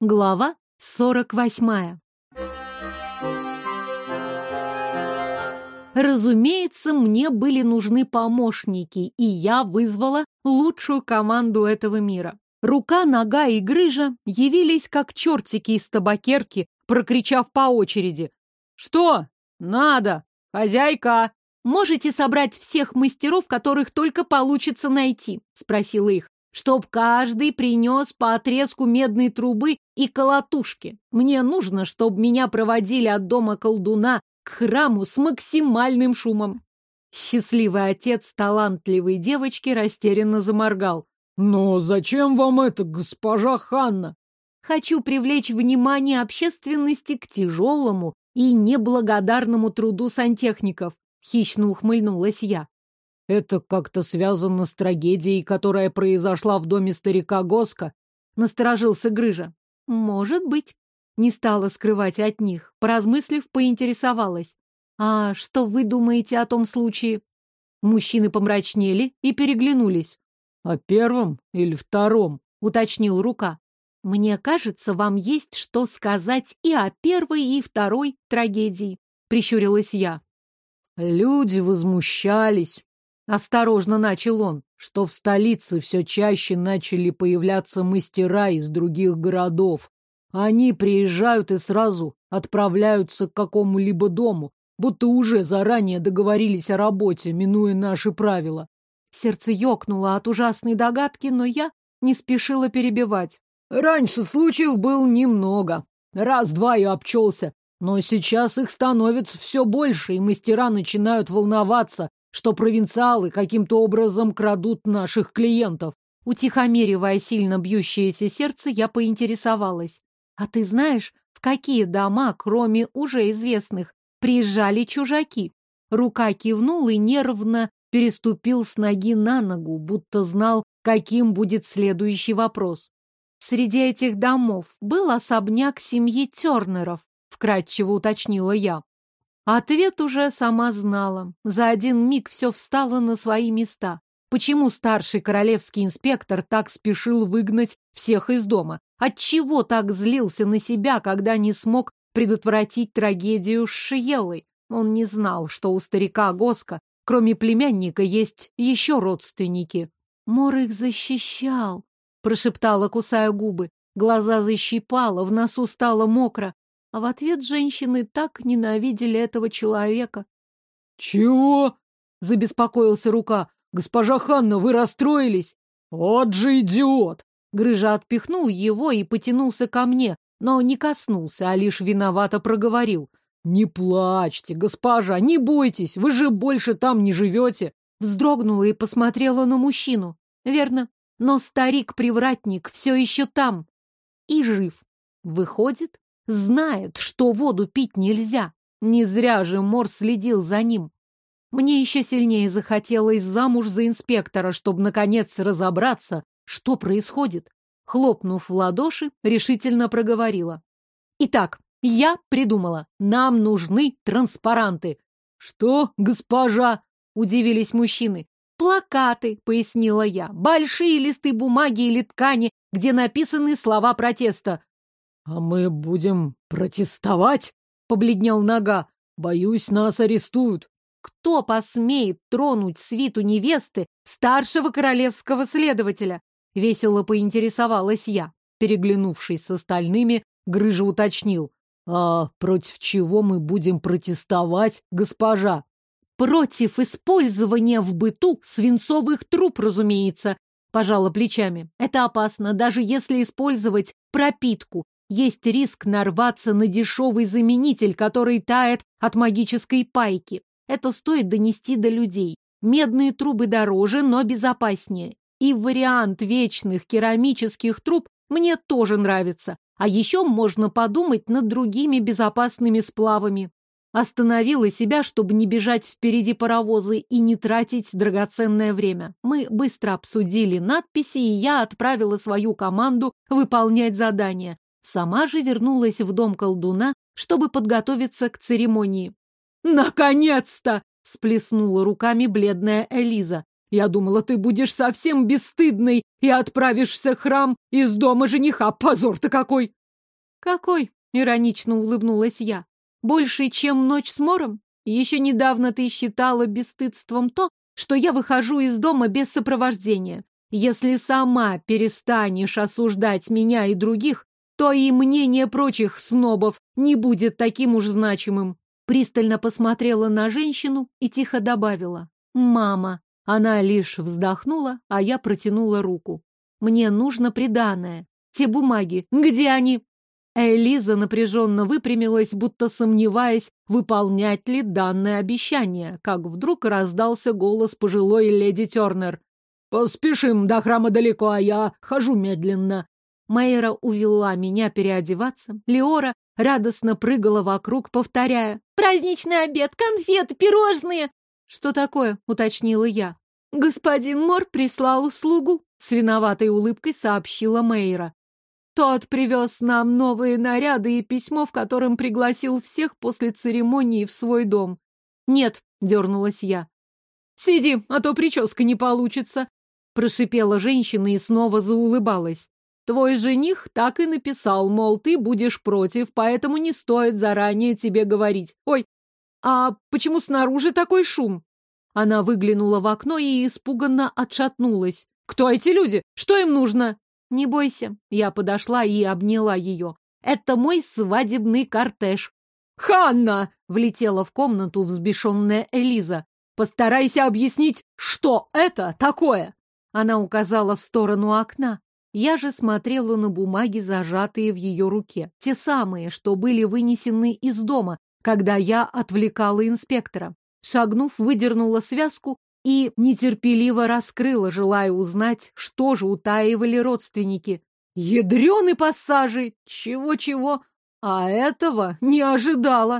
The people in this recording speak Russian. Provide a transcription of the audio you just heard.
Глава сорок восьмая. Разумеется, мне были нужны помощники, и я вызвала лучшую команду этого мира. Рука, нога и грыжа явились как чертики из табакерки, прокричав по очереди. «Что? Надо! Хозяйка!» «Можете собрать всех мастеров, которых только получится найти?» — спросила их чтоб каждый принес по отрезку медной трубы и колотушки. Мне нужно, чтобы меня проводили от дома колдуна к храму с максимальным шумом. Счастливый отец талантливой девочки растерянно заморгал. «Но зачем вам это, госпожа Ханна?» «Хочу привлечь внимание общественности к тяжелому и неблагодарному труду сантехников», — хищно ухмыльнулась я. Это как-то связано с трагедией, которая произошла в доме старика Госка? Насторожился Грыжа. Может быть. Не стала скрывать от них. Поразмыслив, поинтересовалась. А что вы думаете о том случае? Мужчины помрачнели и переглянулись. О первом или втором? Уточнил рука. Мне кажется, вам есть что сказать и о первой, и второй трагедии. Прищурилась я. Люди возмущались, Осторожно начал он, что в столице все чаще начали появляться мастера из других городов. Они приезжают и сразу отправляются к какому-либо дому, будто уже заранее договорились о работе, минуя наши правила. Сердце ёкнуло от ужасной догадки, но я не спешила перебивать. Раньше случаев было немного. Раз-два и обчелся. Но сейчас их становится все больше, и мастера начинают волноваться, что провинциалы каким-то образом крадут наших клиентов. Утихомиривая сильно бьющееся сердце, я поинтересовалась. А ты знаешь, в какие дома, кроме уже известных, приезжали чужаки? Рука кивнул и нервно переступил с ноги на ногу, будто знал, каким будет следующий вопрос. Среди этих домов был особняк семьи Тернеров, вкратчиво уточнила я. Ответ уже сама знала. За один миг все встало на свои места. Почему старший королевский инспектор так спешил выгнать всех из дома? Отчего так злился на себя, когда не смог предотвратить трагедию с Шиелой? Он не знал, что у старика Госка, кроме племянника, есть еще родственники. Мор их защищал, прошептала, кусая губы. Глаза защипала, в носу стало мокро. А в ответ женщины так ненавидели этого человека. «Чего?» — забеспокоился рука. «Госпожа Ханна, вы расстроились?» «Вот же идиот!» Грыжа отпихнул его и потянулся ко мне, но не коснулся, а лишь виновато проговорил. «Не плачьте, госпожа, не бойтесь, вы же больше там не живете!» Вздрогнула и посмотрела на мужчину. Верно, но старик-привратник все еще там и жив. Выходит, Знает, что воду пить нельзя. Не зря же Мор следил за ним. Мне еще сильнее захотелось замуж за инспектора, чтобы, наконец, разобраться, что происходит. Хлопнув в ладоши, решительно проговорила. Итак, я придумала. Нам нужны транспаранты. Что, госпожа? Удивились мужчины. Плакаты, пояснила я. Большие листы бумаги или ткани, где написаны слова протеста. «А мы будем протестовать?» — побледнел нога. «Боюсь, нас арестуют». «Кто посмеет тронуть свиту невесты старшего королевского следователя?» — весело поинтересовалась я. Переглянувшись с остальными, Грыжа уточнил. «А против чего мы будем протестовать, госпожа?» «Против использования в быту свинцовых труб, разумеется», — пожала плечами. «Это опасно, даже если использовать пропитку есть риск нарваться на дешевый заменитель, который тает от магической пайки. Это стоит донести до людей. Медные трубы дороже, но безопаснее. И вариант вечных керамических труб мне тоже нравится. А еще можно подумать над другими безопасными сплавами. Остановила себя, чтобы не бежать впереди паровозы и не тратить драгоценное время. Мы быстро обсудили надписи, и я отправила свою команду выполнять задание. Сама же вернулась в дом колдуна, чтобы подготовиться к церемонии. «Наконец-то!» — сплеснула руками бледная Элиза. «Я думала, ты будешь совсем бесстыдной и отправишься в храм из дома жениха. Позор-то какой!» Какой? Иронично улыбнулась я. Больше, чем ночь с Мором? Еще недавно ты считала бесстыдством то, что я выхожу из дома без сопровождения. Если сама перестанешь осуждать меня и других, то и мнение прочих снобов не будет таким уж значимым. Пристально посмотрела на женщину и тихо добавила. «Мама». Она лишь вздохнула, а я протянула руку. «Мне нужно приданое. Те бумаги. Где они?» Элиза напряженно выпрямилась, будто сомневаясь, выполнять ли данное обещание, как вдруг раздался голос пожилой леди Тернер. «Поспешим, до храма далеко, а я хожу медленно». Майера увела меня переодеваться. Леора радостно прыгала вокруг, повторяя «Праздничный обед, конфеты, пирожные!» «Что такое?» — уточнила я. «Господин Мор прислал слугу», — с виноватой улыбкой сообщила Мейра. Тот привез нам новые наряды и письмо, в котором пригласил всех после церемонии в свой дом. Нет, дернулась я. Сиди, а то прическа не получится. Прошипела женщина и снова заулыбалась. Твой жених так и написал, мол, ты будешь против, поэтому не стоит заранее тебе говорить. Ой, а почему снаружи такой шум? Она выглянула в окно и испуганно отшатнулась. Кто эти люди? Что им нужно? «Не бойся». Я подошла и обняла ее. «Это мой свадебный кортеж». «Ханна!» — влетела в комнату взбешенная Элиза. «Постарайся объяснить, что это такое!» Она указала в сторону окна. Я же смотрела на бумаги, зажатые в ее руке. Те самые, что были вынесены из дома, когда я отвлекала инспектора. Шагнув, выдернула связку и нетерпеливо раскрыла, желая узнать, что же утаивали родственники. Ядреный пассажи! Чего-чего? А этого не ожидала.